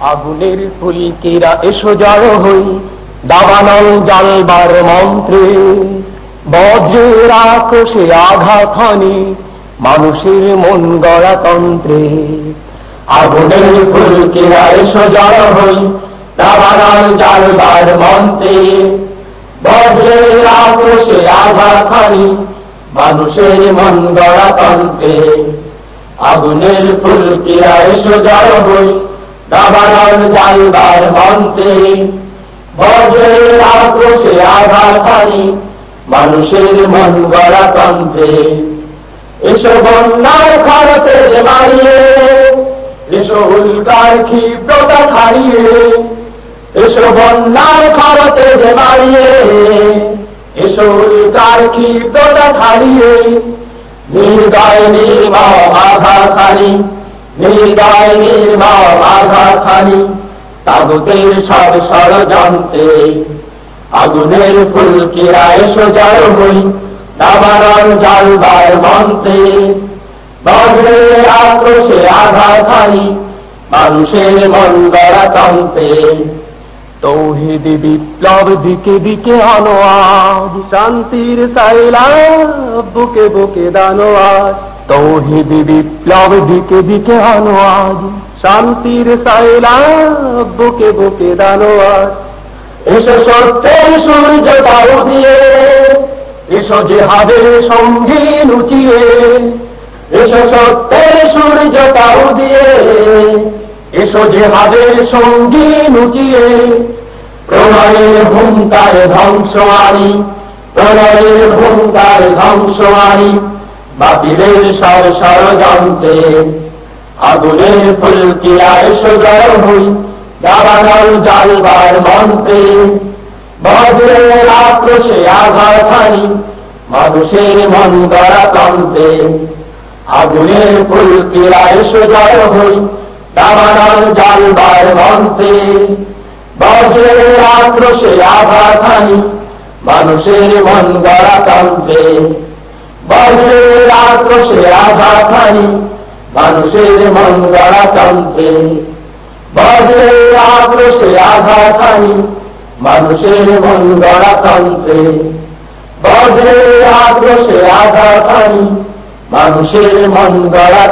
আগুনের ফুলকিরা এসো জড় হই, দাবানল জালবার মন্ত্রে। বজ্রের আক্রোশে আঘাত হানি মানুষের মন গড়া তন্ত্রে। আগুনের ফুলকিরা এসো জড় হই, দাবানল জালবার মন্ত্রে। বজ্রের আক্রোশে আঘাত হানি মানুষের মন গড়া তন্ত্রে। আগুনের ফুলকিরা এসো জড় হই দাবানল জালবার মন্ত্রে বজ্রের আক্রোশে আঘাতানি মানুষের মন গড়া তন্ত্রে এসো বন্যার খরতে যে মারিয়ে এসো উল্কার ক্ষিপ্রতা ছাড়িয়ে এসো বন্যার খরতে যে মারিয়ে এসো উল্কার ক্ষিপ্রতা ছাড়িয়ে নির্দয় নির্মম আঘাতানি তাগুতের সব ষড়যন্ত্রে। আগুনের ফুলকিরা এসো জড় হই দাবারণ জালবার মন্ত্রে। বজ্রের আক্রোশে আঘাতানি মানুষের মন গড়া তৌহিদি বিপ্লব দিকে দিকে আনোয়াজ শান্তির সাইলা বুকে বুকে দানোয়াজ তৌহিদি বিপ্লব দিকে দিকে আনোয়াজ শান্তির সাইলা বুকে বুকে দানোয়াজ এসো সত্যের সূর্য তাও দিয়ে। এসো জেহাদের সঙ্গী লুচিয়ে। এসো সত্যের সূর্য তাও দিয়ে। এসো জেহাদের সঙ্গী লুচিয়ে। প্রণয়ের হুঙ্কার ধ্বংসমারি প্রণয়ের হুঙ্কার ধ্বংসমারি বাতিলের সর ষড়যন্ত্রে আগুনের ফুলকিরা এসো জড় হই, দাবানল জালবার মন্ত্রে। বজ্রের আক্রোশে আঘাতানি মানুষের মন গড়া তন্ত্রে আগুনের ফুলকিরা এসো জড় হই, দাবানল জালবার মন্ত্রে। বজ্রের আক্রোশে আঘাতানি মানুষের মন গড়া তন্ত্রে আক্রোশে আঘাত আঘাতানি মানুষের মন গড়া তন্ত্রে আক্রোশে আঘাতানি মানুষের মন গড়া তন্ত্রে আক্রোশে আঘাতানি মানুষের মন গড়া